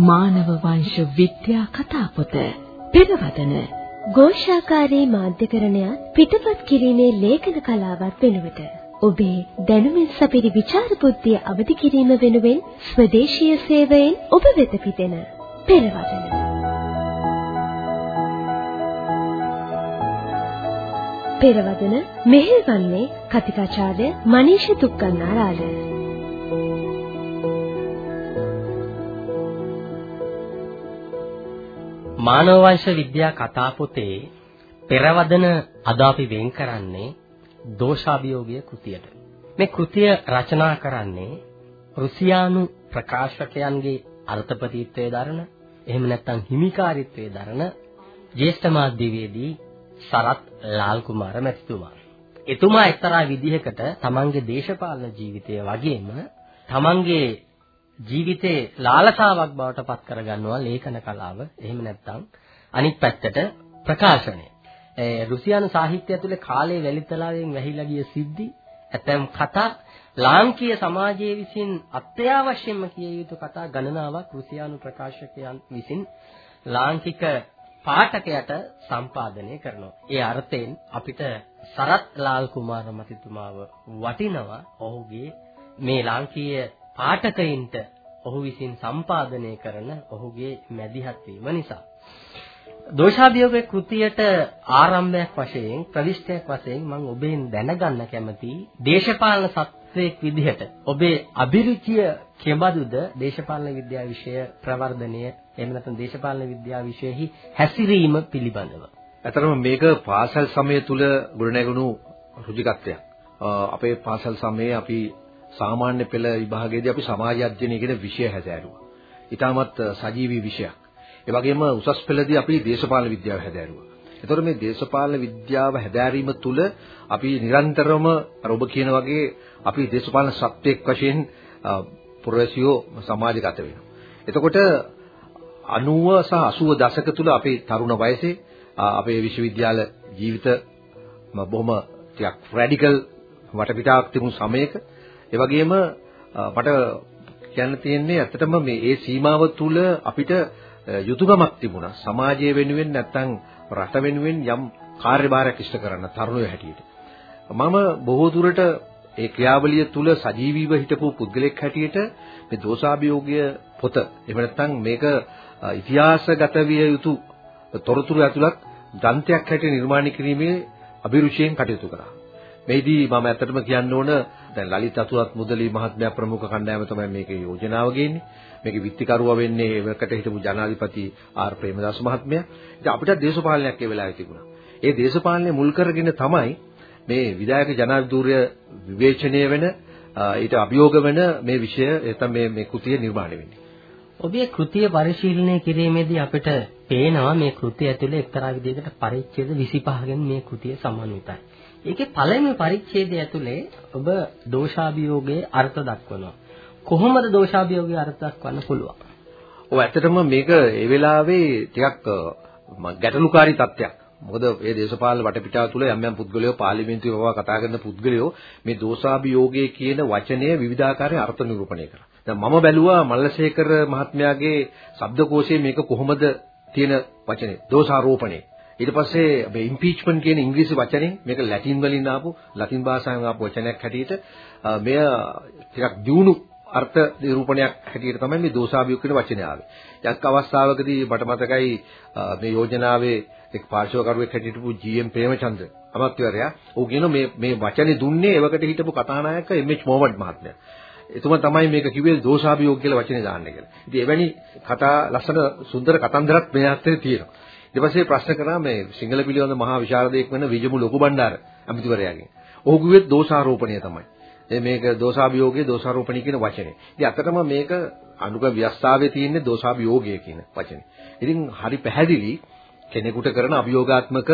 මානව වංශ විද්‍යා කතාපොත පෙරවදන. ഘോഷාකාරී මාධ්‍යකරණයත් පිටපත් කිරීමේ ලේඛන කලාවත් වෙනුවට ඔබේ දැනුමින් සපිරි විචාර බුද්ධිය අවදි කිරීම වෙනුවෙන් ස්වදේශීය සේවයෙන් ඔබ වෙත පිදෙන පෙරවදන පෙරවදන මෙහෙවන්නේ කතිකාචාර්ය මනීෂ දුක්ඛනාරාල මානව වංශ විද්‍යා කතා පොතේ පෙරවදන අද අපි වෙන් කරන්නේ දෝෂාභියෝගය කෘතියට. මේ කෘතිය රචනා කරන්නේ රුසියානු ප්‍රකාශකයන්ගේ අර්ථපතිත්වයේ දරන එහෙම නැත්නම් හිමිකාරීත්වයේ දරන ජ්‍යෙෂ්ඨ මාධ්‍යවේදී සරත් ලාල් කුමාර මැතිතුමා. එතුමා එක්තරා විදිහකට තමන්ගේ දේශපාලන ජීවිතය වගේම තමන්ගේ ජීවිතේ ලාලසාවක් බවට පත් කරගන්නවා ලේඛන කලාව. එහෙම නැත්නම් අනිත් පැත්තට ප්‍රකාශනය. ඒ රුසියානු සාහිත්‍යය ඇතුලේ කාලේ වැලිතලාවෙන් වැහිලා ගිය සිද්ධි ඇතැම් කතා ලාංකීය සමාජයේ විසින් අත්‍යවශ්‍යම කිය යුතු කතා ගණනාවක් රුසියානු ප්‍රකාශකයන් විසින් ලාංකික පාඨකයට සම්පාදනය කරනවා. ඒ අර්ථයෙන් අපිට සරත් ලාල් කුමාර මතිතුමාව වටිනවා ඔහුගේ මේ ලාංකීය පාඨකයින්ට ඔහු විසින් සම්පාදනය කරන ඔහුගේ මැදිහත් වීම නිසා දෝෂාභියෝග කෘතියට ආරම්භයක් වශයෙන් ප්‍රවිෂ්ඨයක් වශයෙන් මම ඔබෙන් දැනගන්න කැමති දේශපාලන සත්වයක් විදිහට ඔබේ අභිරුචිය කෙබඳුද දේශපාලන විද්‍යාව විෂය ප්‍රවර්ධනය එහෙම නැත්නම් දේශපාලන විද්‍යාව විෂයෙහි හැසිරීම පිළිබඳව. ඇතරම මේක පාසල් සමය තුල ගොඩනැගුණු රුචිකත්වයක්. අපේ පාසල් සමයේ අපි සාමාන්‍ය පෙළ විභාගයේදී අපි සමාජ අධ්‍යයනය කියන විෂය හැදෑරුවා. ඊටමත් සජීවී විෂයක්. ඒ වගේම උසස් පෙළදී අපි දේශපාලන විද්‍යාව හැදෑරුවා. එතකොට මේ දේශපාලන විද්‍යාව හැදෑරීම තුළ අපි නිරන්තරම අර ඔබ කියන වගේ අපි දේශපාලන සත්‍යයක් වශයෙන් පුරවැසියෝ සමාජගත වෙනවා. එතකොට 90 සහ 80 දශක තුල අපේ තරුණ වයසේ අපේ විශ්වවිද්‍යාල ජීවිත බොහොම ටිකක් රැඩිකල් වටපිටාවක් තිබුණු සමයක ඒ වගේම මට කියන්න තියෙන්නේ ඇත්තටම මේ ඒ සීමාව තුල අපිට යුතුයකමක් තිබුණා. සමාජය වෙනුවෙන් නැත්තම් රට වෙනුවෙන් යම් කාර්යභාරයක් ඉෂ්ට කරන්න තරුණයෝ හැටියට. මම බොහෝ දුරට ඒ ක්‍රියාවලිය තුල සජීවීව හිටපු පුද්ගලෙක් හැටියට මේ දෝෂාභියෝගය පොත එහෙම නැත්නම් මේක ඉතිහාසගත විය යුතු තොරතුරු ඇතුළත් ග්‍රන්ථයක් හැටියට නිර්මාණය කිරීමේ අභිරුචියෙන් කටයුතු කරා. මේදී මම ඇත්තටම කියන්න ඕන දැන් ලලිත් අතුවත් මුදලි මහත්මයා ප්‍රමුඛ කණ්ඩායම තමයි මේකේ යෝජනාව ගේන්නේ. මේකේ විත්තිකරුවා වෙන්නේ එවකට හිටපු ජනාධිපති ආර් ප්‍රේමදාස මහත්මයා. ඉතින් අපිට දේශපාලනයක් ඒ වෙලාවේ තිබුණා. ඒ දේශපාලනය මුල් කරගෙන තමයි මේ විධායක ජනාධිපතිවරය විවේචනය වෙන ඊට අභියෝග වෙන මේ විෂය නැත්නම් මේ මේ කෘතිය නිර්මාණය වෙන්නේ. ඔබේ කෘතිය පරිශීලනය කිරීමේදී අපිට පේනවා මේ කෘතිය ඇතුලේ එක්තරා විදිහකට පරිච්ඡේද 25කින් මේ කෘතිය සමන්විතයි. ඒකේ පළවෙනි පරිච්ඡේදය ඇතුලේ ඔබ දෝෂාභියෝගයේ අර්ථ දක්වනවා. කොහොමද දෝෂාභියෝගයේ අර්ථ දක්වන්න පුළුවන්? ඔව් ඇත්තටම මේක ඒ වෙලාවේ ටිකක් ගැටලුකාරී තත්ත්වයක්. මොකද මේ දේශපාලන වටපිටාව තුළ යම් යම් පුද්ගලයෝ පාර්ලිමේන්තුවේ වවා කතා කරන පුද්ගලයෝ මේ දෝෂාභියෝගයේ කියන වචනය විවිධාකාරයෙන් අර්ථ නිරූපණය කරා. දැන් මම බැලුවා මල්ලසේකර මහත්මයාගේ ශබ්දකෝෂයේ මේක කොහොමද තියෙන වචනේ දෝෂාරෝපණය. ඊට පස්සේ මේ ඉම්පීච්මන්ට් කියන ඉංග්‍රීසි වචනේ මේක ලැටින් වලින් ආපු ලතින් භාෂාවෙන් ආපු වචනයක් හැටියට මෙය ටිකක් දියුණු අර්ථ නිරූපණයක් හැටියට තමයි මේ දෝෂාභියෝග කියන වචනේ ආවේ. යම් අවස්ථාවකදී මට මතකයි මේ යෝජනාවේ එක් පාර්ශවකරුවෙක් හැටියට පු ජී.එම්. ප්‍රේමචන්ද්‍ර අමාත්‍යවරයා ඌ කියන මේ මේ වචනේ දුන්නේ එවකට හිටපු කතානායක එම්.එච්. මොහමඩ් මහත්මයා. එතුමා තමයි මේක කිව්වේ දෝෂාභියෝග කියලා වචනේ දාන්න කියලා. ඉතින් එවැනි කතා ලස්සන සුන්දර කතන්දරත් මේ අතරේ තියෙනවා. ඊට පස්සේ ප්‍රශ්න කරා මේ සිංහල පිළිබඳ මහා විශාරදයෙක් වෙන විජමු ලොකු බණ්ඩාර අමිතුවරයාගෙන්. ඔහු කිව්වේ දෝෂාරෝපණය තමයි. මේක දෝෂාභියෝගයේ දෝෂාරෝපණය කියන වචනේ. ඉතින් අතටම මේක අනුක ව්‍යස්තාවේ තියෙන්නේ දෝෂාභියෝගය කියන වචනේ. ඉතින් හරි පැහැදිලි කෙනෙකුට කරන අභියෝගාත්මක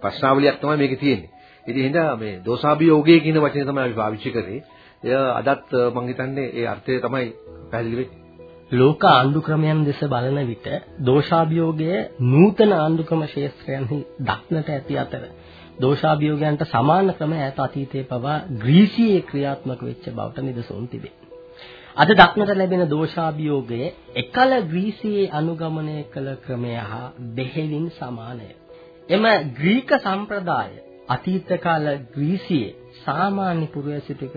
ප්‍රශ්නාවලියක් තමයි මේකේ තියෙන්නේ. ඉතින් එහෙනම් මේ දෝෂාභියෝගය කියන වචනේ තමයි අපි පාවිච්චි කරේ. එය අදත් මම හිතන්නේ ඒ අර්ථය තමයි පැහැදිලි වෙන්නේ. ලෝක ආණ්ඩු ක්‍රමයන් දෙස බලන විට දෝෂාභියෝගය නූතන ආණ්ඩු ක්‍රම ශාස්ත්‍රයන්හි දක්නට ඇති අතර දෝෂාභියෝගයන්ට සමාන ක්‍රම ඈත අතීතයේ පවා ග්‍රීසියේ ක්‍රියාත්මක වෙච්ච බවට නිදසුන් තිබේ. අද දක්නට ලැබෙන දෝෂාභියෝගය එකල ග්‍රීසියේ අනුගමනය කළ ක්‍රමය හා බෙහෙවින් සමානය. එම ග්‍රීක සම්ප්‍රදාය අතීත කාල ග්‍රීසියේ සාමාන්‍ය පුරවැසිතක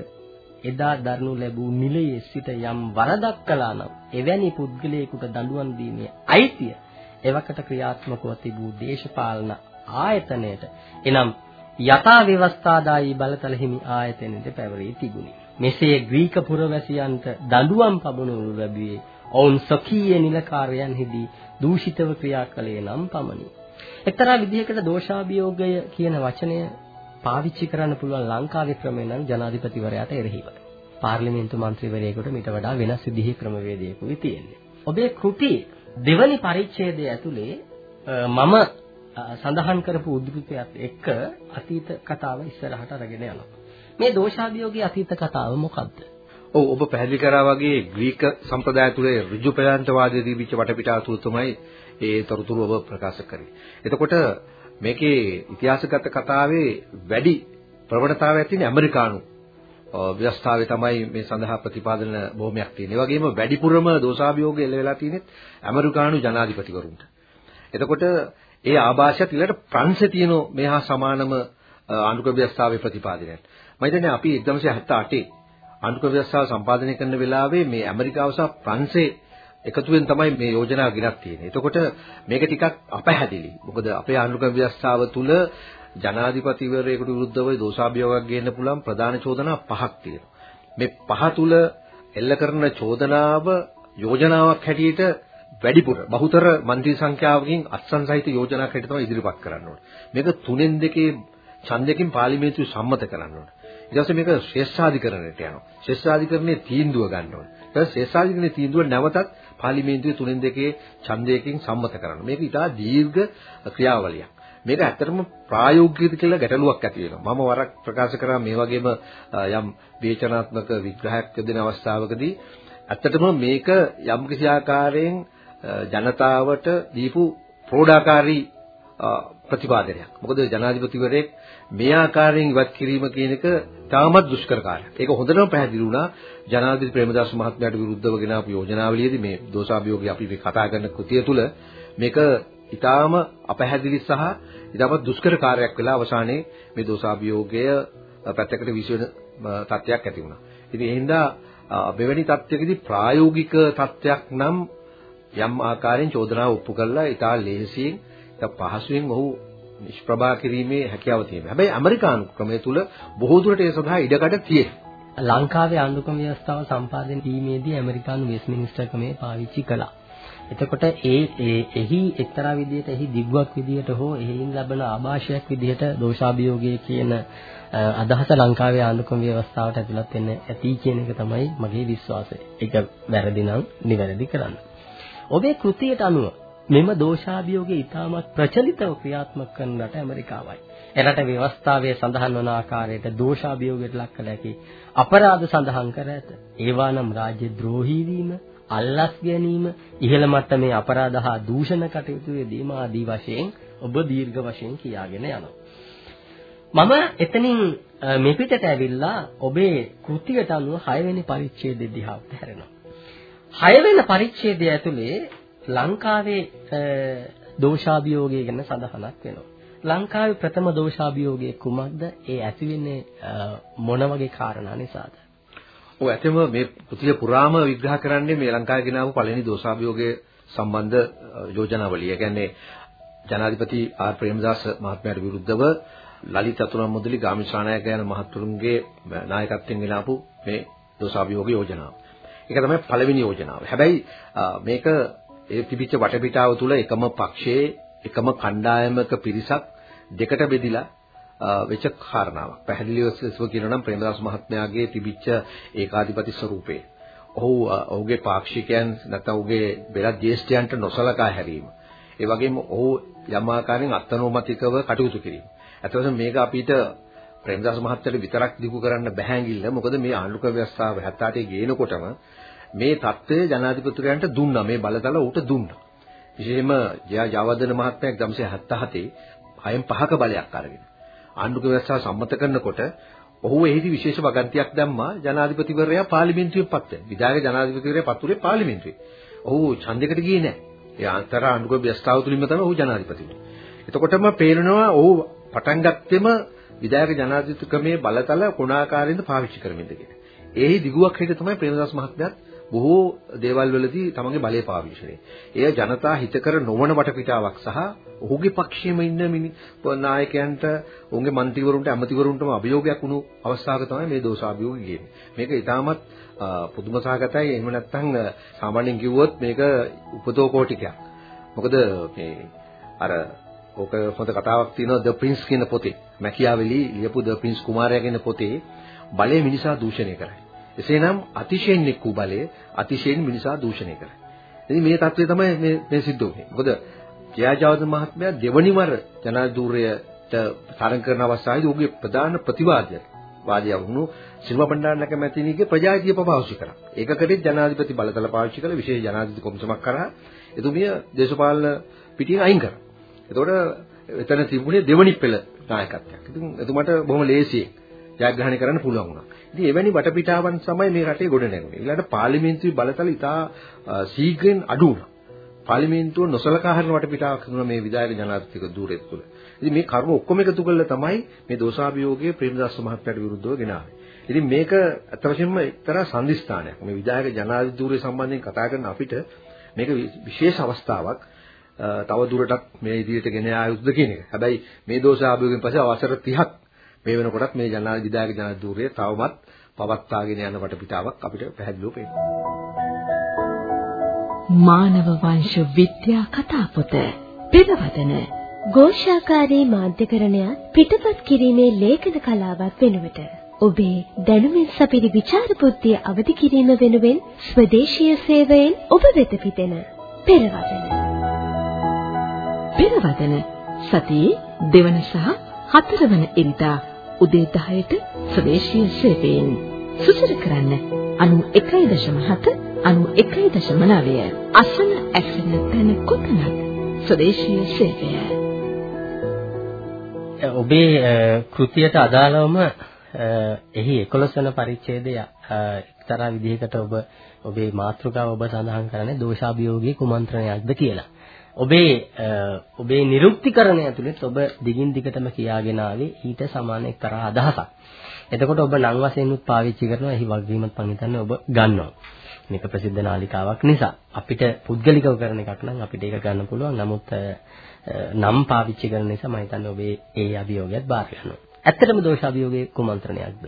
එදා දරනු ලැබූ නිලයේ සිට යම් වරදක් කළා නම් එවැනි පුද්ගලයෙකුට දඬුවම් දීමේ අයිතිය එවකට ක්‍රියාත්මකව තිබූ දේශපාලන ආයතනයට එනම් යථා ව්‍යවස්ථාදායී බලතල හිමි ආයතනයට පැවරී තිබුණි. මෙසේ ග්‍රීක පුරවැසියන්ට දඬුවම් පමුණුවනු ලැබුවේ ඔවුන් සොකීය නිලකාරයන්හිදී දූෂිතව ක්‍රියා කළේ නම් පමණි. එක්තරා විදිහකට දෝෂාභියෝගය කියන වචනය පාවිච්චි කරන්න පුළුවන් ලංකාවේ ක්‍රමය නම් ජනාධිපතිවරයාට එරෙහිව. පාර්ලිමේන්තු මන්ත්‍රීවරයෙකුට මීට වඩා වෙනස් විදිහේ ක්‍රමවේදයකුයි තියෙන්නේ. ඔබේ කෘති දෙවනි පරිච්ඡේදය ඇතුලේ මම සඳහන් කරපු උද්ෘතයත් එක්ක අතීත කතාව ඉස්සරහට අරගෙන යනවා. මේ දෝෂාභියෝගයේ අතීත කතාව මොකද්ද? ඔව් ඔබ පැහැදිලි කරා වගේ ග්‍රීක සම්ප්‍රදාය තුළ ඍජු ප්‍රයන්තවාදයේ තිබිච්ච වටපිටාව තුල තමයි ඒ තොරතුරු ඔබ ප්‍රකාශ කරේ. එතකොට මේකේ ඉතිහාසගත කතාවේ වැඩි ප්‍රවණතාවයක් තියෙන ඇමරිකානු ව්‍යවස්ථාවේ තමයි මේ සඳහා ප්‍රතිපාදන බොහොමයක් තියෙන්නේ. ඒ වගේම වැඩිපුරම දෝෂාභියෝග එල්ල වෙලා තියෙන්නේ ඇමරිකානු ජනාධිපතිවරුන්ට. එතකොට ඒ ආభాෂයත් ඊළඟට ප්‍රංශේ තියෙන මේහා සමානම ආණ්ඩුක ව්‍යවස්ථාවේ ප්‍රතිපාදනයක්. මම හිතන්නේ අපි 1978 ආණ්ඩුක ව්‍යවස්ථාව සම්පාදනය කරන වෙලාවේ මේ ඇමරිකාව සහ ප්‍රංශේ එකතුවෙන් තමයි මේ යෝජනාව ගෙනත් තියෙන්නේ. එතකොට මේක ටිකක් අපැහැදිලි. මොකද අපේ ආණ්ඩුක ව්‍යවස්ථාව තුල ජනාධිපතිවරයෙකුට විරුද්ධව දෝෂාභියෝගයක් ගේන්න පුළුවන් ප්‍රධාන චෝදනා පහක් තියෙනවා. මේ පහ තුල එල්ල කරන චෝදනාව යෝජනාවක් හැටියට වැඩිපුර බහුතර മന്ത്രി සංඛ්‍යාවකින් අත්සන් සහිත යෝජනාවක් හැටියට තමයි ඉදිරිපත් කරන්න ඕනේ. මේක තුනෙන් දෙකේ ඡන්දයකින් පාර්ලිමේන්තුවේ සම්මත කරන්න ඕනේ. ඊට පස්සේ මේක ශ්‍රේෂ්ඨාධිකරණයට යනවා. ශ්‍රේෂ්ඨාධිකරණයේ තීන්දුව ගන්න ඕනේ. ඊට පස්සේ ශ්‍රේෂ්ඨාධිකරණයේ තීන්දුව නැවතත් පාර්ලිමේන්තුවේ තුනෙන් දෙකේ ඡන්දයකින් සම්මත කරනවා. මේක ඉතා දීර්ඝ ක්‍රියාවලියක්. මේක ඇත්තටම ප්‍රායෝගිකද කියලා ගැටලුවක් ඇති වෙනවා. මම වරක් ප්‍රකාශ කරා මේ වගේම යම් විචනාත්මක විග්‍රහයක් දෙන අවස්ථාවකදී ඇත්තටම මේක යම් කිසි ආකාරයෙන් ජනතාවට දීපු ප්‍රෝඩාකාරී ප්‍රතිපාදනයක්. මොකද ජනාධිපතිවරයෙක් මේ ආකාරයෙන් ඉවත් කිරීම කියන එක තාමත් දුෂ්කර කාර්යයක්. ඒක හොඳටම පැහැදිලි වුණා ජනාධිපති ප්‍රේමදාස මහත්මයාට විරුද්ධව ගෙන ආපු යෝජනාවලියේදී මේ දෝෂාභියෝගය අපි මේ කතා කරන කෘතිය තුල මේක ඊටාම අපැහැදිලි සහ ඊටාම දුෂ්කර කාර්යයක් වෙලා අවසානයේ මේ දෝෂාභියෝගය පැත්තකට විශ්වෙන තත්ත්වයක් ඇති වුණා. ඉතින් ඒ හින්දා මෙවැනි තත්ත්වයකදී ප්‍රායෝගික තත්ත්වයක් නම් යම් ආකාරයෙන් චෝදනාව ඔප්පු කළා ඊටා ලේසියෙන් ඊට පහසුවෙන් ඔහු නිෂ්ප්‍රභා කිරීමේ හැකියාව තියෙනවා. හැබැයි ඇමරිකානු ක්‍රමය තුල බොහෝ දුරට ඒ සඳහා ඉඩකඩ තියෙනවා. ලංකාවේ ආණ්ඩුක්‍රම ව්‍යවස්ථාව සම්පාදනය කිරීමේදී ඇමරිකානු වෙස්මිනිස්ටර් ක්‍රමය පාවිච්චි කළා. එතකොට ඒ එහි එක්තරා විදිහට එහි දිග්ගුවක් විදිහට හෝ එහින් ලැබෙන ආభాෂයක් විදිහට දෝෂාභියෝගයේ කියන අදහස ලංකාවේ ආණ්ඩුක්‍රම ව්‍යවස්ථාවට ඇතුළත් වෙන්න ඇති කියන එක තමයි මගේ විශ්වාසය. ඒක වැරදි නම් නිවැරදි කරන්න. ඔබේ කෘතියට අනුව මෙම දෝෂාභියෝගය ඉතාමත් ප්‍රචලිතව ක්‍රියාත්මක කරන රට ඇමරිකාවයි. එරට ව්‍යවස්ථාවේ සඳහන් වන ආකාරයට දෝෂාභියෝගයට ලක් කළ හැකි අපරාධ සඳහන් කර ඇත. ඒවා නම් රාජ්‍ය ද්‍රෝහී වීම, අල්ලස් ගැනීම, ඉහළ මට්ටමේ අපරාධ හා දූෂණ කටයුතු යෙදීම ආදී වශයෙන් ඔබ දීර්ඝ වශයෙන් කියාගෙන යනවා. මම එතනින් මෙපිටට ඇවිල්ලා ඔබේ කෘතියට අනුව 6 වෙනි පරිච්ඡේදය දිහා හැරෙනවා. 6 වෙනි පරිච්ඡේදය ඇතුලේ ලංකාවේ දෝෂාභියෝගය ගැන සඳහනක් වෙනවා. ලංකාවේ ප්‍රථම දෝෂාභියෝගය කුමක්ද? ඒ ඇති වෙන්නේ මොන වගේ කාරණා නිසාද? ඔව් ඇත්තම මේ පුතිය පුරාම විග්‍රහ කරන්නේ මේ ලංකාවේ ගෙනාවු පළවෙනි දෝෂාභියෝගයේ සම්බන්ධ යෝජනාවලිය. ඒ කියන්නේ ජනාධිපති ආර් ප්‍රේමදාස මහත්මයාට විරුද්ධව ලලිත් අතුරුම් මුදලි ගාමිණී ශානායක යන මහත්තුරුන්ගේ නායකත්වයෙන් ගෙනාපු මේ දෝෂාභියෝග යෝජනාව. ඒක තමයි පළවෙනි යෝජනාව. හැබැයි මේක ඒ තිබිච්ච වටපිටාව තුළ එකම පක්ෂයේ එකම කණ්ඩායමක පිරිසක් දෙකට බෙදිලා වෙච්ච කාරණාවක්. පැහැදිලිව කියනවා නම් ප්‍රේමදාස මහත්මයාගේ තිබිච්ච ඒකාධිපති ස්වරූපේ. ඔහු ඔහුගේ පාක්ෂිකයන් නැත්නම් ඔහුගේ බෙලත් ජ්‍යෙෂ්ඨයන්ට නොසලකා හැරීම. ඒ වගේම ඔහු යම් ආකාරයෙන් අත්නෝමතිකව කටයුතු කිරීම. අතවසම මේක අපිට ප්‍රේමදාස මහත්තයට විතරක් දිගු කරන්න බැහැඟිල්ල. මොකද මේ ආණ්ඩුක්‍රම ව්‍යවස්ථාව 78 ගේනකොටම මේ தත්ත්වය ජනාධිපතිවරයන්ට දුන්නා මේ බලතල ඌට දුන්නා. විශේෂයෙන්ම ජයවර්ධන මහත්මයා 1977 හයෙන් පහක බලයක් අරගෙන ආණ්ඩුක ව්‍යවස්ථාව සම්මත කරනකොට ඔහු එහිදී විශේෂ වගන්තියක් දැම්මා ජනාධිපතිවරයා පාර්ලිමේන්තුවේ පත් වෙන. විධායක ජනාධිපතිවරයා පත් වුණේ පාර්ලිමේන්තුවේ. ඔහු ඡන්දයකට ගියේ නැහැ. ඒ අන්තර අනුගම ව්‍යවස්ථාව තුලින්ම තමයි ඔහු ජනාධිපති වුනේ. එතකොටම පේනවා ඔහු පටන් ගත්තෙම විධායක ජනාධිපතිකමේ බලතල කොනාකාරයෙන්ද පාවිච්චි කරමින්ද කියලා. ඒහි දිගුවක් හිට තමයි ප්‍රේමදාස මහත්මයාත් බොහෝ දේවල් වලදී තමන්ගේ බලය පාවිච්චි කරේ. එය ජනතා හිතකර නොවන වටපිටාවක් සහ ඔහුගේ පක්ෂයේම ඉන්න නායකයන්ට ඔවුන්ගේ മന്ത്രിවරුන්ට ඇමතිවරුන්ටම අභියෝගයක් වුණු අවස්ථාවක තමයි මේ දෝෂාභියෝගය ගියේ. මේක ඊටමත් පුදුම සහගතයි. එහෙම නැත්නම් සාමාන්‍යයෙන් කිව්වොත් මේක උපතෝකෝටිකයක්. මොකද මේ අර ඕක හොඳ කතාවක් තියෙනවා ද ප්‍රින්ස් කියන පොතේ. මැකියාවෙලි ලියපු ද ප්‍රින්ස් කුමාරයා කියන පොතේ බලය මිනිසා දූෂණය කරයි. එසේනම් අතිශයින් එක් වූ බලය අතිශයින් මිනිසා දූෂණය කරයි. ඉතින් මේ தත්ත්වය තමයි මේ මේ සිද්ධ වෙන්නේ. මොකද ජයජාවද මහත්මයා දෙවනි වර ජනාධිපතිවරයට තරඟ කරන අවස්ථාවේදී ඔහුගේ ප්‍රධාන ප්‍රතිවාදය වාදියා වුණු සිල්වා බණ්ඩාරනායක මැතිණියගේ ප්‍රජාතිය පාවිච්චි කරා. ඒකකටත් ජනාධිපති බලතල පාවිච්චි කළ විශේෂ ජනාධිපති කොමිසමක් කරා එතුමිය දේශපාලන පිටින් අයින් කරා. එතකොට එතන තිබුණේ දෙවනි පෙළ නායකත්වයක්. ඉතින් එතුමාට බොහොම ලේසියෙන් ජයග්‍රහණය කරන්න පුළුවන් වුණා. ඉතින් එවැනි වටපිටාවන් තමයි මේ රටේ ගොඩ නැගුණේ. ඊළඟට පාර්ලිමේන්තුවේ බලතල ඉතා ශීඝ්‍රයෙන් අඩු වුණා. පාර්ලිමේන්තුව නොසලකා හරින වටපිටාවක් තිබුණා මේ විධායක ජනාධිපතික ධූරෙත් තුළ. ඉතින් මේ කර්ම ඔක්කොම එකතු කළා තමයි මේ දෝෂාභියෝගයේ ප්‍රේමදාස මහත්තයාට විරුද්ධව ගෙනාවේ. ඉතින් මේක අත් වශයෙන්ම එක්තරා සම්දිස්ථානයක්. මේ විධායක ජනාධිපති ධූරය සම්බන්ධයෙන් කතා කරන අපිට මේක විශේෂ අවස්ථාවක්. තව දුරටත් මේ ඉදිරියට ගෙන යා යුතුද කියන එක. හැබැයි මේ දෝෂාභියෝගයෙන් පස්සේ අවසර 30ක් මේ වෙනකොටත් මේ ජනාධිපති විධායක ජනාධිපති ධූරය තවමත් පවත්වාගෙන යන වටපිටාවක් අපිට පැහැදිලිව පේනවා. මානව වංශ විද්‍යා කතාපොත පෙරවදන ഘോഷාකාරී මාධ්‍යකරණයත් පිටපත් කිරීමේ ලේඛන කලාවක් වෙනුවට ඔබේ දැනුමින් සපිරි විචාර බුද්ධිය අවදි කිරීම වෙනුවෙන් ස්වදේශීය සේවයෙන් ඔබ වෙත පිටෙන පෙරවදන පෙරවදන සතියේ දෙවන සහ හතරවන ඉරිදා උදේ 10ට ස්වදේශීය සේවයෙන් සුසර කරන්න. 91.7 91.9 අසන ඇසෙන තැන කොතනද ස්වදේශීය සේවය ඔබේ කෘතියට අදාළවම එහි 11 වන පරිච්ඡේදය එක්තරා විදිහකට ඔබ ඔබේ මාතෘකාව ඔබ සඳහන් කරන්නේ දෝෂාභියෝගී කුමන්ත්‍රණයක්ද කියලා. ඔබේ ඔබේ නිරුක්තිකරණය ඇතුළත් ඔබ දිගින් දිගටම කියාගෙන ආවේ ඊට සමාන එක්තරා අදහසක්. එතකොට ඔබ නම් වශයෙන් උත් පාවිච්චි කරනවා එහි වගකීමත් මම හිතන්නේ ඔබ ගන්නවා. මේක ප්‍රසිද්ධ නාලිකාවක් නිසා අපිට පුද්ගලිකව කරන එකක් නම් අපිට ඒක ගන්න පුළුවන්. නමුත් නම් පාවිච්චි කරන නිසා මම හිතන්නේ ඔබේ ඒ අභියෝගයත් බාර ගන්නවා. ඇත්තටම දෝෂ අභියෝගයේ කුමන්ත්‍රණයක්ද?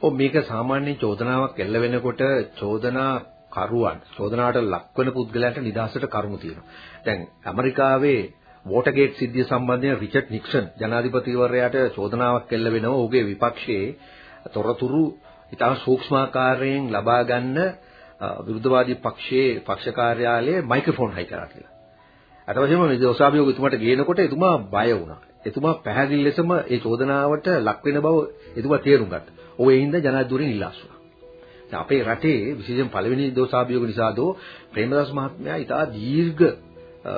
ඔව් මේක සාමාන්‍ය චෝදනාවක් එල්ල වෙනකොට චෝදනා කරුවන් චෝදනාවට ලක්වන පුද්ගලයන්ට නිදහසට කරුණු තියෙනවා. දැන් ඇමරිකාවේ වෝටර්ගේට් සිද්ධිය සම්බන්ධයෙන් රිචඩ් නික්සන් ජනාධිපතිවරයාට චෝදනාවක් එල්ල වෙනවා. ඔහුගේ විපක්ෂයේ තොරතුරු ඉතා සූක්ෂමාකාරයෙන් ලබා ගන්න විරුද්ධවාදී පක්ෂයේ පක්ෂ කාර්යාලයේ මයික්‍රොෆෝන් හයි කරා කියලා. අත වශයෙන්ම මේ දෝෂාභියෝග එතුමාට ගේනකොට එතුමා බය වුණා. එතුමා පැහැදිලි ලෙසම ඒ චෝදනාවට ලක් වෙන බව එතුමා තේරුම් ගත්තා. ඔය හින්ද ජනාධිපතිවරයන් ඉල්ලාස්සුවා. දැන් අපේ රටේ විශේෂයෙන් පළවෙනි දෝෂාභියෝග නිසා දෝ ප්‍රේමදාස මහත්මයා ඉතා දීර්ඝ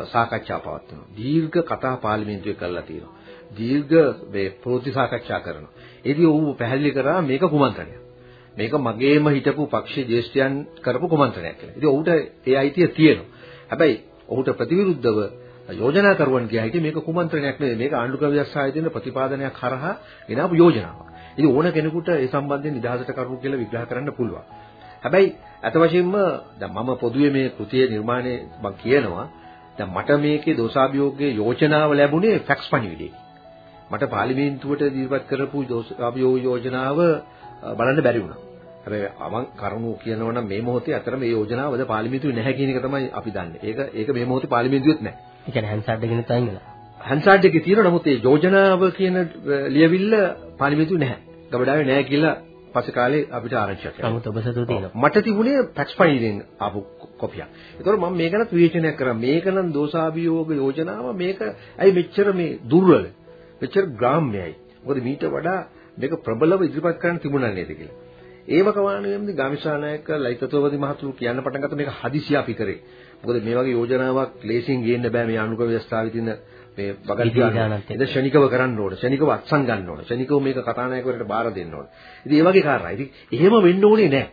සාකච්ඡා පවත්වනවා. දීර්ඝ කතා පාර්ලිමේන්තුවේ කරලා තියෙනවා. දීර්ඝ මේ ප්‍රවෘත්ති සාකච්ඡා කරනවා. ඒදී ඔහු පැහැදිලි කරා මේක කුමන්ත්‍රණයක්. මේක මගේම හිටපු පක්ෂයේ ජ්‍යෙෂ්ඨයන් කරපු කුමන්ත්‍රණයක් කියලා. ඉතින් ඔහුට ඒ අයිතිය තියෙනවා. හැබැයි ඔහුට ප්‍රතිවිරුද්ධව යෝජනා කරුවන් කියා හිටියේ මේක කුමන්ත්‍රණයක් නෙවෙයි මේක ආණ්ඩුක්‍රම ව්‍යවස්ථාවේ තියෙන ප්‍රතිපාදනයක් හරහා එනාපු යෝජනාවක්. ඉතින් ඕන කෙනෙකුට ඒ සම්බන්ධයෙන් නිදහසට කරුණු කියලා විග්‍රහ කරන්න පුළුවන්. හැබැයි අත වශයෙන්ම දැන් මම පොදුවේ මේ කෘතිය නිර්මාණය මම කියනවා දැන් මට මේකේ දෝෂාභියෝගයේ යෝජනාව ලැබුණේ ෆැක්ස් පණිවිඩේ. මට පාර්ලිමේන්තුවට ඉදිරිපත් කරපු දෝෂාභියෝග යෝජනාව බලන්න බැරි වුණා. හැබැයි අමං කරුණු කියනවනම් මේ මොහොතේ අතර මේ යෝජනාව අද පාර්ලිමේන්තුවේ නැහැ කියන එක තමයි අපි දන්නේ. ඒක ඒක මේ මොහොතේ පාර්ලිමේන්තුවෙත් නැහැ. ඒ කියන්නේ හැන්සාඩ් එකකින් තයින් වෙලා. හැන්සාඩ් එකේ තියෙනවා නමුත් ඒ යෝජනාව කියන ලියවිල්ල පාර්ලිමේන්තුවේ නැහැ. ගබඩාවේ නැහැ කියලා පස්සේ කාලේ අපිට ආරංචියක් කරා. නමුත් ඔබ සතු තියෙනවා. මට තිබුණේ ෆැක්ස් ෆයිලෙන් ආපු කොපියක්. ඒතකොට මම මේක ගැන විවේචනයක් කරා. මේක නම් දෝෂාභියෝග යෝජනාව මේක ඇයි මෙච්චර මේ දුර්වල? මෙච්චර ග්‍රාම්‍යයි. මොකද මීට වඩා මේක ප්‍රබලව ඉදිරිපත් කරන්න තිබුණා නේද කියලා. ඒව කවානුවෙන්දී ගාමිෂානායක ලයිතතෝවදි මහතුරු කියන්න පටන් ගත්ත මේක හදිසිය අපි කරේ. මොකද මේ වගේ යෝජනාවක් ලේසියෙන් ගේන්න බෑ මේ අනුක ව්‍යවස්ථාවේ තියෙන මේ ගන්න. ඒක ශනිකව කරන්න ඕන. ශනිකව අත්සන් ගන්න ඕන. ශනිකව මේක කතානායකවරට බාර දෙන්න ඕන. ඉතින් ඒ වගේ කාරණා. ඉතින් එහෙම වෙන්න ඕනේ නැහැ.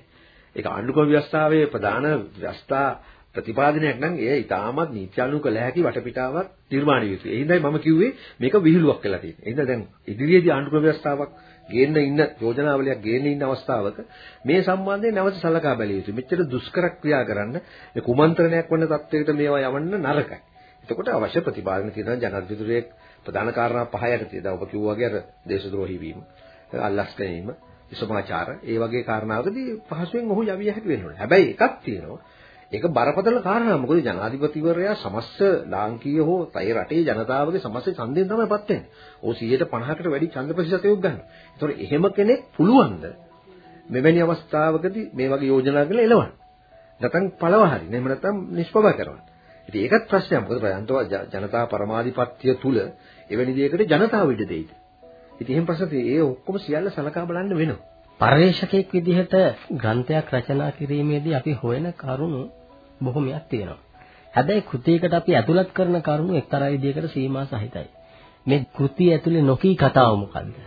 ඒක ආණ්ඩුක්‍රම ව්‍යවස්ථාවේ ප්‍රධාන ව්‍යවස්ථා ප්‍රතිපාදනයක් නම් එය ඊටාමත් නීත්‍යානුකූල කළ හැකි වටපිටාවක් නිර්මාණය යුතුයි. ඒ හින්දායි මම කිව්වේ මේක විහිළුවක් කියලා තියෙනවා. ඒ හින්දා දැන් ඉදිරියේදී ආණ්ඩුක්‍රම ව්‍යවස්ථාවක් ගේන්න ඉන්න යෝජනාවලියක් ගේන්න ඉන්න අවස්ථාවක මේ සම්බන්ධයෙන් නැවත සලකා බැලිය යුතුයි. මෙච්චර දුෂ්කර ක්‍රියා කරන්න මේ කුමන්ත්‍රණයක් වන තත්වයකට මේවා යවන්න නරකයි. එතකොට අවශ්‍ය ප්‍රතිපාදන තියෙන ජනාධිපතිතුරේ ප්‍රධාන කාරණා පහ යටතේ දැන් ඔබ කිව්වා වගේ අර දේශද්‍රෝහී වීම, අල්ලස් ගැනීම, විසමාචාර, ඒ වගේ කාරණාවකදී පහසුවෙන් ඔහු යවිය හැකි වෙන්න ඕනේ. හැබැයි එකක් තියෙනවා ඒක බරපතල කාරණා. මොකද ජනාධිපතිවරයා සමස්ත ලාංකීය හෝ තයි රටේ ජනතාවගේ සමස්ත ඡන්දයෙන් තමයි පත් වෙන්නේ. ඕ 150කට වැඩි ඡන්ද ප්‍රතිශතයක් ගන්න. ඒතකොට එහෙම කෙනෙක් පුළුවන්ද මෙවැනි අවස්ථාවකදී මේ වගේ යෝජනා කරලා එලවන්න. නැත්නම් පළව හරි. එහෙම නැත්නම් නිෂ්පභ කරවන්න. ඉතින් ඒකත් ප්‍රශ්නයක්. මොකද ප්‍රයන්තව ජනතා පරමාධිපත්‍ය තුල එවැනි දෙයකට ජනතාව ඉඩ දෙයිද? ඉතින් එහෙම ප්‍රශ්න ඒ ඔක්කොම සියල්ල සලකා බලන්න වෙනවා. පරිවේශකෙක් විදිහට ග්‍රන්ථයක් රචනා කිරීමේදී අපි හොයන කරුණු බොහොමයක් තියෙනවා. හැබැයි කෘතියකට අපි ඇතුළත් කරන කරුණු එක්තරා විදිහකට සීමා සහිතයි. මේ කෘතිය ඇතුලේ නොකී කතාව මොකද්ද?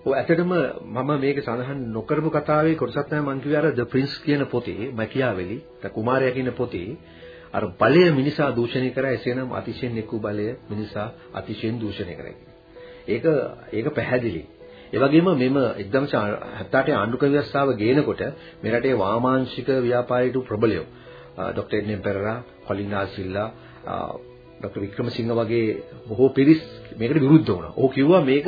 ඔව් ඇත්තටම මම මේක සඳහන් නොකරපු කතාවේ කොටසක් තමයි මම කිව්වේ අර The Prince කියන පොතේ මැකියාවෙලි ද කුමාරයා කියන පොතේ අර බලය මිනිසා දූෂණය කරා එසේනම් අතිශයින් නිකු බලය මිනිසා අතිශයින් දූෂණය කරයි. ඒක ඒක පැහැදිලි. ඒ වගේම මෙම 1978 ආණ්ඩුක්‍රම ව්‍යවස්ථාව ගේනකොට මේ රටේ වාමාංශික ව්‍යාපාරිකු ප්‍රබලයෝ ડોક્ટર එන් පෙරරා, කොලිනා සිල්ලා, ડોક્ટર වික්‍රමසිංහ වගේ බොහෝ පිරිස් මේකට විරුද්ධ වුණා. ඔහු කිව්වා මේක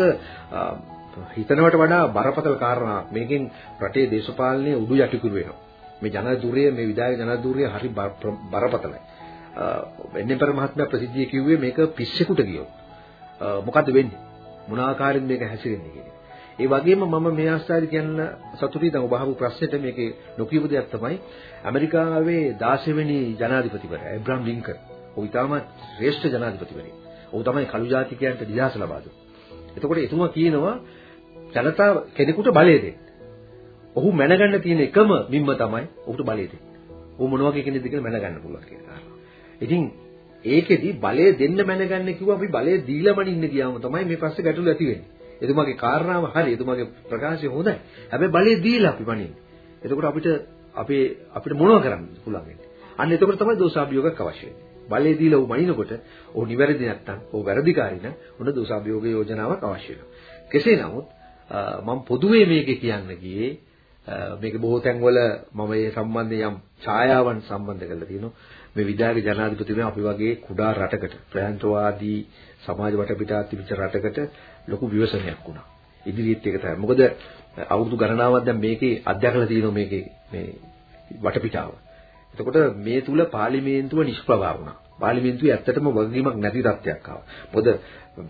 හිතනවට වඩා බරපතල කාරණා. මේකෙන් රටේ දේශපාලනයේ උඩු යටිකුරු වෙනවා. මේ ජනදුරය මේ විදායක ජනදුරය හරි බරපතලයි. එන් පෙරරා මහත්මයා ප්‍රසිද්ධිය කිව්වේ මේක පිස්සෙකුට ගියොත් මොකද්ද වෙන්නේ? මොන ආකාරයෙන් මේක හැසිරෙන්නේ කියන ඒ වගේම මම මේ අවස්ථාවේ කියන්න සතුටුයි දැන් ඔබ අහපු ප්‍රශ්නෙට මේකේ නොකියපු දෙයක් තමයි ඇමරිකාවේ 16 වෙනි ජනාධිපතිවරයා ඒබ්‍රහම් ලින්කන්. ඔහු ඉතාමත් ශ්‍රේෂ්ඨ ජනාධිපතිවරයෙක්. ඔහු තමයි කළු ජාතිකයන්ට නිදහස ලබා දුන්නේ. එතකොට එතුමා කියනවා ජනතාව කෙනෙකුට බලය දෙන්න. ඔහු මැනගන්න තියෙන එකම මිම්ම තමයි ඔහුට බලය දෙන්න. ඔහු මොන වගේ කෙනෙක්ද කියලා මැනගන්න පුළුවන් කියන කාරණා. ඉතින් ඒකෙදි බලය දෙන්න මැනගන්න කිව්වා අපි බලය දීලාම ඉන්න ගියාම තමයි මේ පස්සේ ගැටලු ඇති වෙන්නේ. එතුමාගේ කාරණාව හරි එතුමාගේ ප්‍රකාශය හොඳයි. හැබැයි බලය දීලා අපි වණින්නේ. එතකොට අපිට අපේ අපිට මොනව කරන්න පුළුවන් වෙන්නේ. අන්න එතකොට තමයි දෝෂාභියෝගයක් අවශ්‍ය වෙන්නේ. බලය දීලා උ වණිනකොට ඔහු නිවැරදි නැත්තම් ඔහු වැරදිකාරී නම් උන දෝෂාභියෝග යෝජනාවක් අවශ්‍ය වෙනවා. කෙසේ නමුත් මම පොදුවේ මේකේ කියන්න ගියේ මේක බොහෝ තැන්වල මම මේ සම්බන්ධයෙන් යම් ඡායාවන් සම්බන්ධ කරලා තියෙනවා. මේ විදායක ජනාධිපතිතුමා අපි වගේ කුඩා රටකට ප්‍රයන්තවාදී සමාජ වටපිටාවක් තිබිච්ච රටකට ලොකු විවසනයක් වුණා. ඉදිරියට ඒක තමයි. මොකද අවුරුදු ගණනාවක් දැන් මේකේ අධ්‍යක්ෂලා තියෙනවා මේකේ මේ වටපිටාව. එතකොට මේ තුල පාර්ලිමේන්තුව නිෂ්ප්‍රභා වුණා. පාර්ලිමේන්තුවේ ඇත්තටම වගකීමක් නැති තත්ත්වයක් ආවා. මොකද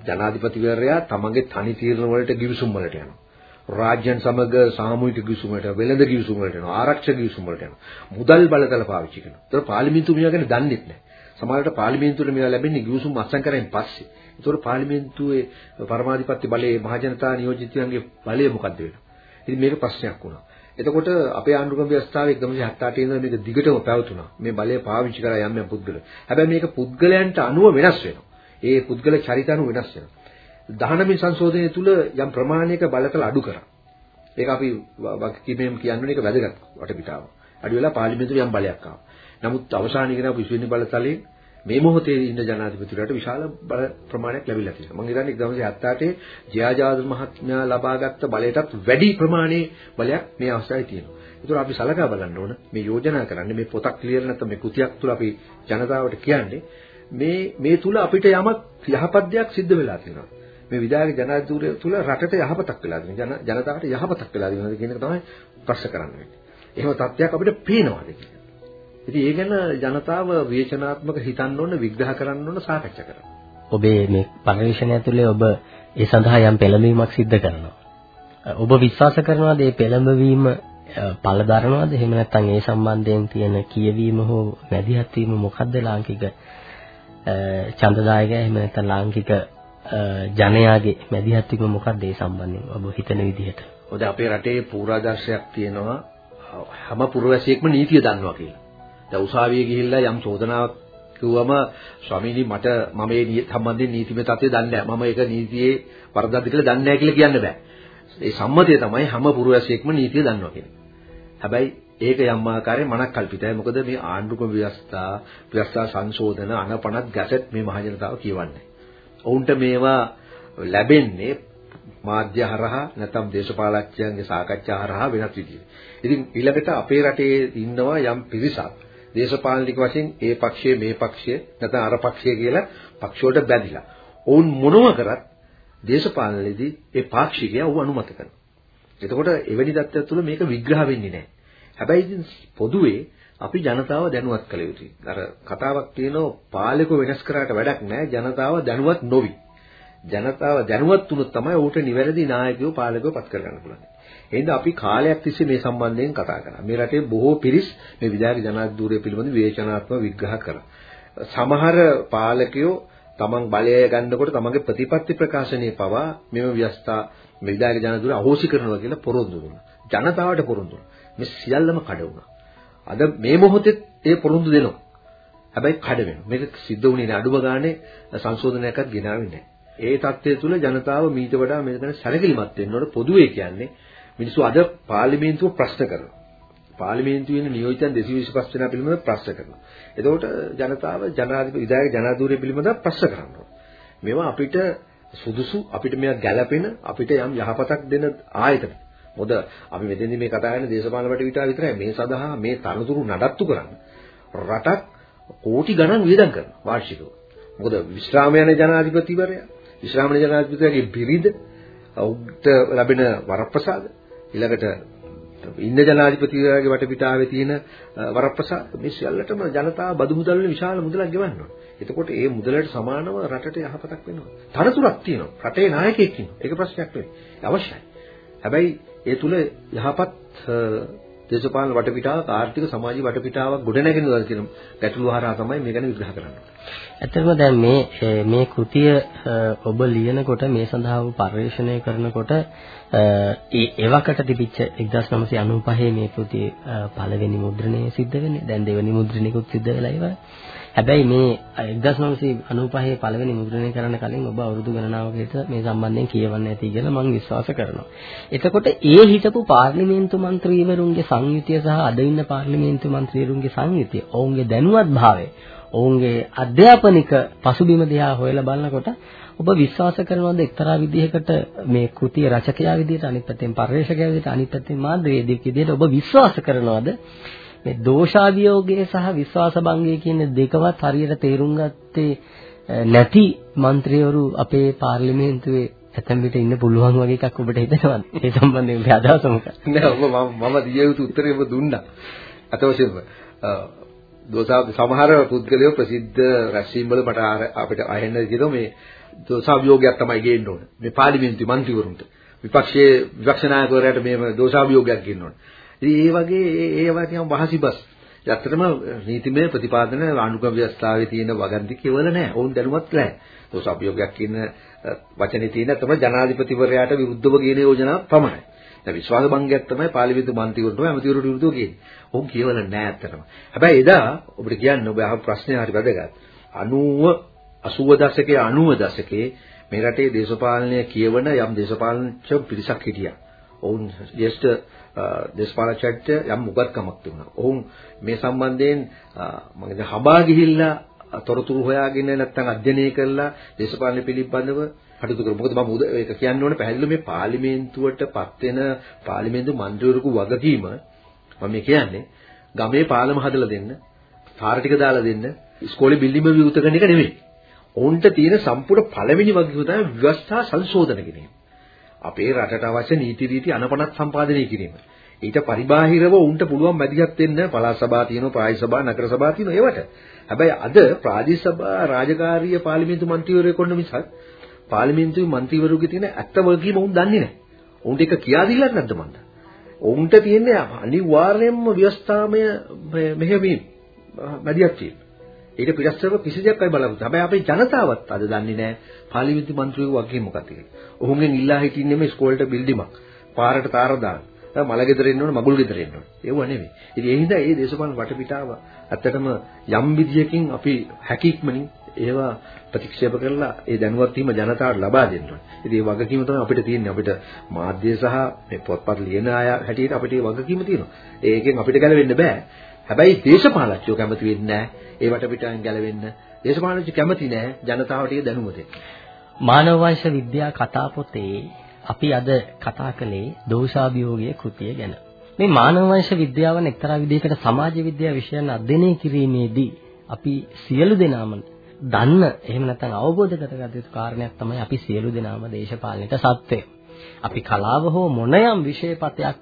ජනාධිපතිවරයා තමන්ගේ තනි තීරණ වලට ගිවිසුම් වලට යනවා. රාජ්‍යයන් සමග සාමූහික ගිවිසුම් වලට වෙළඳ ගිවිසුම් වලට යනවා. ආරක්ෂක ගිවිසුම් වලට යනවා. මුදල් බලතල පාවිච්චි කරනවා. ඒතර පාර්ලිමේන්තුව මේවා ගැන දන්නේ නැහැ. සමහරවිට පාර්ලිමේන්තුවේ මේවා ලැබෙන්නේ ගිවිසුම් අත්සන් කරගෙන පස්සේ. ඒතකොට පාර්ලිමේන්තුවේ පරමාධිපත්‍ය බලයේ මහජනතා නියෝජිතයන්ගේ බලය මොකද්ද වෙනවා? ඉතින් මේක ප්‍රශ්නයක් වුණා. එතකොට අපේ ආණ්ඩුක්‍රම ව්‍යවස්ථාවේ 1978 ඉඳලා මේක දිගටම පැවතුණා. මේ බලය පාවිච්චි කරලා යම් යම් පුද්ගල. හැබැයි මේක පුද්ගලයන්ට අනුව වෙනස් වෙනවා. ඒ පුද්ගල චරිත අනුව වෙනස් වෙනවා. 19 සංශෝධනය තුල යම් ප්‍රමාණයක බලතල අඩු කරා. ඒක අපි වගකීමෙන් කියන්නේ ඒක වැදගත් වටපිටාව. අඩු වෙලා පාර්ලිමේන්තුවේ යම් බලයක් ආවා. නමුත් අවසානයේ කරපු 20 වෙනි බලතලයේ මේ මොහොතේ ඉන්න ජනාධිපතිවරයාට විශාල බල ප්‍රමාණයක් ලැබිලා තියෙනවා. මම හිතන්නේ 1978 ජයාජාද මහත්මයා ලබාගත් බලයටත් වැඩි ප්‍රමාණයේ බලයක් මේ අවස්ථාවේ තියෙනවා. ඒතර අපි සලකා බලන්න ඕන මේ යෝජනා කරන්නේ මේ පොතක් ලියලා නැත්නම් මේ කෘතියක් තුල අපි ජනතාවට කියන්නේ මේ මේ තුල අපිට යමක් යහපත් දෙයක් සිද්ධ වෙලා තියෙනවා. මේ විදායක ජනාධිපතිතුරය තුල රටට යහපතක් වෙලා තියෙනවා. ජනතාවට යහපතක් වෙලා තියෙනවා කියන එක තමයි ප්‍රශ්න කරන්න වෙන්නේ. එහෙම තත්ත්වයක් අපිට පේනවාද කියලා. ඉතින් ඒ ගැන ජනතාව විචනාත්මක හිතන්න ඕන විග්‍රහ කරන්න ඕන සාකච්ඡා කරන්න. ඔබේ මේ පරිශ්‍රණය ඇතුලේ ඔබ ඒ සඳහා යම් පෙළඹවීමක් සිද්ධ කරනවා. ඔබ විශ්වාස කරනවාද මේ පෙළඹවීම පළ දරනවාද? එහෙම නැත්නම් ඒ සම්බන්ධයෙන් තියෙන කියවීම හෝ වැදිහත් වීම මොකද්ද ලාංකික ඡන්දදායක එහෙම නැත්නම් ලාංකික ජනයාගේ මැදිහත් වීම මොකක්ද ඒ සම්බන්ධයෙන් ඔබ හිතන විදිහට? ඔද අපේ රටේ පූර්වාදර්ශයක් තියෙනවා හැම පුරවැසියෙක්ම නීතිය දන්නවා කියලා. දැන් උසාවියේ ගිහිල්ලා යම් චෝදනාවක් කිව්වම ස්වාමීනි මට මම මේ සම්බන්ධයෙන් නීතිමය තත්ත්වය දන්නේ නැහැ. මම ඒක නීතියේ වරදක්ද කියලා දන්නේ නැහැ කියලා කියන්න බෑ. ඒ සම්මතය තමයි හැම පුරවැසියෙක්ම නීතිය දන්නවා කියන්නේ. හැබැයි ඒක යම් ආකාරයෙන් මනක් කල්පිතයි. මොකද මේ ආණ්ඩුක ව්‍යවස්ථා, ව්‍යවස්ථා සංශෝධන අනපනත් ගැසට් මේ මහජනතාව කියවන්නේ. ඔවුන්ට මේවා ලැබෙන්නේ මාධ්‍ය හරහා නැත්නම් දේශපාලඥයන්ගේ සාකච්ඡා හරහා වෙනත් විදිහට. ඉතින් ඊළඟට අපේ රටේ ඉන්නවා යම් පිරිසක් දේශපාලනික වශයෙන් ඒ පක්ෂයේ මේ පක්ෂය නැත්නම් අර පක්ෂය කියලා පක්ෂ වලට බැඳිලා. ඔවුන් මොනව කරත් දේශපාලනයේදී ඒ පාක්ෂිකයා ඌ අනුමත කරනවා. එතකොට එවැනි தත්ත්වයක් තුළ මේක විග්‍රහ වෙන්නේ නැහැ. හැබැයි ඉතින් පොදුවේ අපි ජනතාව දැනුවත් කළ යුතුයි. අර කතාවක් තියෙනවා පාලකව වෙනස් කරාට වැඩක් නැහැ ජනතාව දැනුවත් නොවි. ජනතාව දැනුවත් වුණොත් තමයි ඌට නිවැරදි නායකයෝ පාලකයෝ පත් කරගන්න පුළුවන්. එහෙනම් අපි කාලයක් තිස්සේ මේ සම්බන්ධයෙන් කතා කරා. මේ රටේ බොහෝ පිරිස් මේ විධායක ජනාධිපතිවරය පිළිබඳ විවේචනාත්මක විග්‍රහ කරා. සමහර පාලකයෝ තමන් බලය ගන්නකොට තමන්ගේ ප්‍රතිපත්ති ප්‍රකාශනයේ පවා මෙම ව්‍යස්ථා විධායක ජනාධිපතිවරය අහෝසි කරනවා කියලා පොරොන්දු දුන්නා. ජනතාවට පොරොන්දු දුන්නා. මේ සියල්ලම කඩ වුණා. අද මේ මොහොතේ ඒ පොරොන්දු දෙනවා. හැබැයි කඩ වෙනවා. මේක සිද්ධ වුණේ නෑ අඩුම ගානේ සංශෝධනයක්වත් ගෙනාවේ නෑ. ඒ தත්ත්වය තුළ ජනතාව මීට වඩා මෙතන සැලකිලිමත් වෙන්න ඕන පොදුවේ කියන්නේ මිනිස්සු අද පාර්ලිමේන්තුව ප්‍රශ්න කරනවා. පාර්ලිමේන්තුවේ ඉන්න නියෝජිතයන් 225 දෙනා පිළිබඳව ප්‍රශ්න කරනවා. එතකොට ජනතාව ජනාධිපති විධායක ජනාධූරය පිළිබඳව ප්‍රශ්න කරනවා. මේවා අපිට සුදුසු අපිට මේවා ගැළපෙන අපිට යම් යහපතක් දෙන ආයතන. මොකද අපි මෙතෙන්දි මේ කතා කරන්නේ දේශපාලන වටපිටාව විතරයි. මේ සඳහා මේ තනතුරු නඩත්තු කරන්න රටක් කෝටි ගණන් වියදම් කරනවා වාර්ෂිකව. මොකද විශ්‍රාම යන ජනාධිපතිවරයා, විශ්‍රාම ජනාධිපතිවරයාගේ බිරිඳ, උන්ට ලැබෙන වරප්‍රසාද ඊළඟට ඉන්න ජනාධිපතිවරයාගේ වටපිටාවේ තියෙන වරප්‍රසාද මේ සියල්ලටම ජනතාව බදු මුදල් වලින් විශාල මුදලක් ගෙවනවා. එතකොට ඒ මුදලට සමානව රටට යහපතක් වෙනවා. තරතුරක් තියෙනවා. රටේ නායකයෙක් ඉන්නවා. ඒක ප්‍රශ්නයක් නෙවෙයි. අවශ්‍යයි. හැබැයි ඒ තුල යහපත් දේශපාලන වටපිටාවක් ආර්ථික සමාජීය වටපිටාවක් ගොඩනැගෙනවා කියන ගැටලුව හරහා තමයි මේ ගැන විග්‍රහ කරන්නේ. ඇත්තටම දැන් මේ මේ කෘතිය ඔබ ලියනකොට මේ සඳහා ඔබ පරිශ්‍රණය කරනකොට ඒ එවකට තිබිච්ච 1995 මේ කෘතියේ පළවෙනි මුද්‍රණය සිද්ධ වෙන්නේ. දැන් දෙවෙනි මුද්‍රණයකුත් සිද්ධ වෙලා ඉවරයි. හැබැයි මේ 1995 පළවෙනි මුද්‍රණය කරන්න කලින් ඔබ අවුරුදු ගණනාවකට මේ සම්බන්ධයෙන් කියවන්න ඇති කියලා මම විශ්වාස කරනවා. එතකොට ඒ හිටපු පාර්ලිමේන්තු මන්ත්‍රීවරුන්ගේ සංයුතිය සහ අද ඉන්න පාර්ලිමේන්තු මන්ත්‍රීවරුන්ගේ සංයුතිය, ඔවුන්ගේ දැනුවත් භාවය, ඔවුන්ගේ අධ්‍යාපනික පසුබිම දිහා හොයලා බලනකොට ඔබ විශ්වාස කරනවද එක්තරා විදිහකට මේ කෘතිය රචකයා විදිහට අනිත් පැත්තෙන් පරිශ්‍රකයා විදිහට අනිත් පැත්තෙන් මාධ්‍යවේදියෙක් විදිහට ඔබ විශ්වාස කරනවද මේ දෝෂාභියෝගය සහ විශ්වාසභංගය කියන දෙකවත් හරියට තේරුම් ගත්තේ නැති മന്ത്രിවරු අපේ පාර්ලිමේන්තුවේ ඇතැම් විට ඉන්න පුළුවන් වගේ එකක් ඔබට හිතෙනවද? ඒ සම්බන්ධයෙන් ඔබේ අදහස මොකක්ද? නෑ ඔබ මම දිය යුතු උත්තරේ ඔබ දුන්නා. අතවශ්‍යම දෝසා සමහර පුද්ගලයෝ ප්‍රසිද්ධ රැස්වීම් වල මට අපිට අහෙන්න කියනවා මේ දෝෂාභියෝගයක් තමයි ගේන්න ඕන. මේ පාර්ලිමේන්තු මන්ත්‍රීවරුන්ට. විපක්ෂයේ විපක්ෂ නායකවරයාට මේ දෝෂාභියෝගයක් ගේන්න ඕන. ඉතින් ඒ වගේ ඒවා නිකන් වහසිබස්. ඇත්තටම නීතිමය ප්‍රතිපාදන ආණ්ඩුක්‍රම ව්‍යවස්ථාවේ තියෙන වගන්ති කෙවල නැහැ. ඔවුන් දැනුවත් නැහැ. දෝෂ අභියෝගයක් කියන වචනේ තියෙන තමයි ජනාධිපතිවරයාට විරුද්ධව කියන යෝජනාව පමණයි. දැන් විශ්වාස භංගයක් තමයි පාර්ලිමේන්තු මන්ත්‍රීවරුන්ට ඇමතිවරුන්ට විරුද්ධව කියන්නේ. ඔවුන් කියවල නැහැ ඇත්තටම. හැබැයි එදා ඔබට කියන්න ඔබ අහ ප්‍රශ්නේ හරි වැදගත්. 90 80 දශකයේ 90 දශකයේ මේ රටේ දේශපාලනය කියවන යම් දේශපාලනච පිරිසක් හිටියා. ඔවුන් ජේෂ්ඨ දේශපාලනචර්ය යම් උගත්කමක් තිබුණා. ඔවුන් මේ සම්බන්ධයෙන් මම හිතන්නේ හබා ගිහිල්ලා තොරතුරු හොයාගෙන නැත්නම් අධ්‍යයනය කරලා දේශපාලන පිළිබඳව කටයුතු කරා. මොකද මම ඒක කියන්න ඕනේ පැහැදිලිව මේ පාර්ලිමේන්තුවටපත් වෙන පාර්ලිමේන්තු මන්ත්‍රීවරයෙකු වගකීම මම මේ කියන්නේ ගමේ පාලම හදලා දෙන්න, පාර ටික දාලා දෙන්න, ඉස්කෝලේ බිල්ඩින්ග විවෘත කරන එක නෙමෙයි. ඔවුන්ට තියෙන සම්පූර්ණ පළවෙනි වගකීම තමයි ව්‍යවස්ථා සංශෝධන කිරීම. අපේ රටට අවශ්‍ය නීති රීති අනපනත් සම්පාදනය කිරීම. ඊට පරිබාහිරව උන්ට පුළුවන් මැදිහත් වෙන්න පළාත් සභා තියෙනවා, ප්‍රාදේශ සභා, නගර සභා තියෙනවා ඒවට. හැබැයි අද ප්‍රාදේශ සභා රාජකාරිය පාර්ලිමේන්තු මන්ත්‍රීවරයෙක් වන්න මිසක් පාර්ලිමේන්තුවේ මන්ත්‍රීවරුගේ තියෙන ඇත්ත වගකීම උන් දන්නේ නැහැ. උන්ට ඒක කියා දීලත් නැද්ද මන්ද? උන්ට තියෙන්නේ අනිවාර්යයෙන්ම ව්‍යවස්ථාමය මෙහෙවීම මැදිහත් වීම. ඊට පිටස්සව කිසි දෙයක් අය බලමු. හැබැයි අපේ ජනතාවත් අද දන්නේ නැහැ පාර්ලිමේන්තු මන්ත්‍රීවරු වගේ මොකක්ද කියලා. ඔහුගෙන් ඉල්ලා හිටින්නේ මේ ස්කෝලේට බිල්ඩිමක්, පාරට තාර දාන්න, මල ගෙදර එන්න ඕන මගුල් ගෙදර එන්න ඕන. ඒව නෙවෙයි. ඉතින් ඒ හින්දා මේ දේශපාලන වටපිටාව ඇත්තටම යම් විදියකින් අපි හැකියක්මනින් ඒවා ප්‍රතික්ෂේප කරලා ඒ දැනුවත් වීම ජනතාවට ලබා දෙන්න ඕනේ. ඉතින් ඒ වගකීම තමයි අපිට තියෙන්නේ. අපිට මාධ්‍ය සහ මේ පොත්පත් ලියන අය හැටියට අපිට ඒ වගකීම තියෙනවා. ඒකෙන් අපිට ගැලවෙන්න බෑ. හැබැයි දේශපාලකයෝ කැමති වෙන්නේ නැහැ. ඒ වටපිටාවෙන් ගැලවෙන්න. දේශපාලකයෝ කැමති නැහැ ජනතාවට ඒක දැනුම දෙන්න. මානව වංශ විද්‍යා කතා පොතේ අපි අද කතා කළේ දෝෂාභියෝගයේ කෘතිය ගැන. මේ මානව වංශ විද්‍යාවන් එක්තරා විදිහකට සමාජ විද්‍යා විෂයන් අධ්‍යයනය කිරීමේදී අපි සියලු දෙනාම දන්න එහෙම නැත්නම් අවබෝධ කරගත යුතු කාරණයක් තමයි අපි සියලු දෙනාම දේශපාලනයට සත්‍යය. අපි කලාව හෝ මොනයම් විෂයපතයක්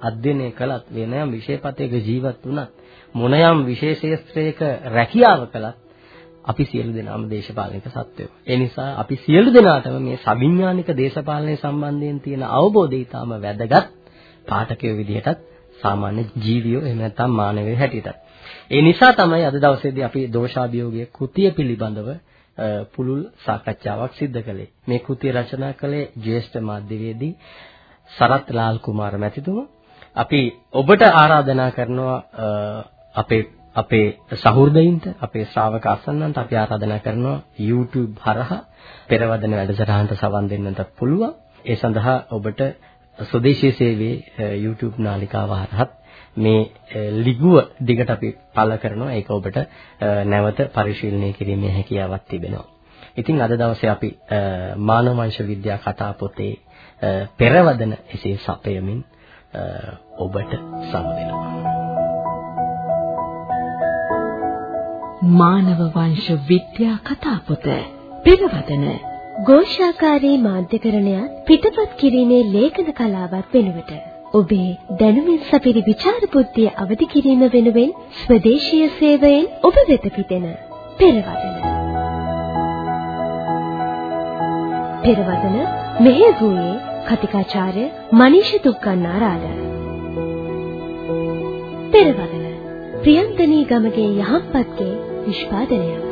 අධ්‍යයනය කළත් වෙනයම් විෂයපතයක ජීවත් වුණත් මොනයම් විශේෂේත්‍රයක රැකියාව කළත් අපි සියලු දෙනාම දේශපාලනික සත්වයෝ. ඒ නිසා අපි සියලු දෙනාටම මේ සවිඥානික දේශපාලනය සම්බන්ධයෙන් තියෙන අවබෝධය ඊටාම වැදගත් පාඨකයෝ විදිහටත් සාමාන්‍ය ජීවියෝ එහෙම නැත්නම් මානවයෝ හැටියටත්. ඒ නිසා තමයි අද දවසේදී අපි දෝෂාභියෝගයේ කෘතිය පිළිබඳව පුළුල් සාකච්ඡාවක් සිදු කළේ. මේ කෘතිය රචනා කළේ ජ්‍යෙෂ්ඨ මාධ්‍යවේදී සරත් ලාල් කුමාර මැතිතුමා. අපි ඔබට ආරාධනා කරනවා අපේ අපේ සහෘදයින්ට අපේ ශ්‍රාවක අසන්නන්ට අපි ආරාධනා කරනවා YouTube හරහා පෙරවදන වැඩසටහනට සවන් දෙන්නට පුළුවන්. ඒ සඳහා ඔබට ස්වදේශීය සේවයේ YouTube නාලිකාව හරහත් මේ ලිගුව දිගට අපි පළ කරනවා. ඒක ඔබට නැවත පරිශීලනය කිරීමේ හැකියාවක් තිබෙනවා. ඉතින් අද දවසේ අපි මානව වංශ විද්‍යා කතා පොතේ පෙරවදන එසේ සපයමින් ඔබට සමුදෙනවා. මානව වංශ විද්‍යා කතා පොත පෙරවදන ഘോഷාකාරී මාධ්‍යකරණයත් පිටපත් කිරීමේ ලේඛන කලාවත් වෙනුවට ඔබේ දැනුමින් සපිරි විචාර බුද්ධිය අවදි කිරීම වෙනුවෙන් ස්වදේශීය සේවයෙන් ඔබ වෙත පිටෙන පෙරවදන. පෙරවදන මෙහෙයුවේ කතිකාචාර්ය මනීෂ දුක්ඛනාරාල. පෙරවදන ප්‍රියන්තනී ගමගේ යහපත්ගේ නිෂ්පාදනයක්.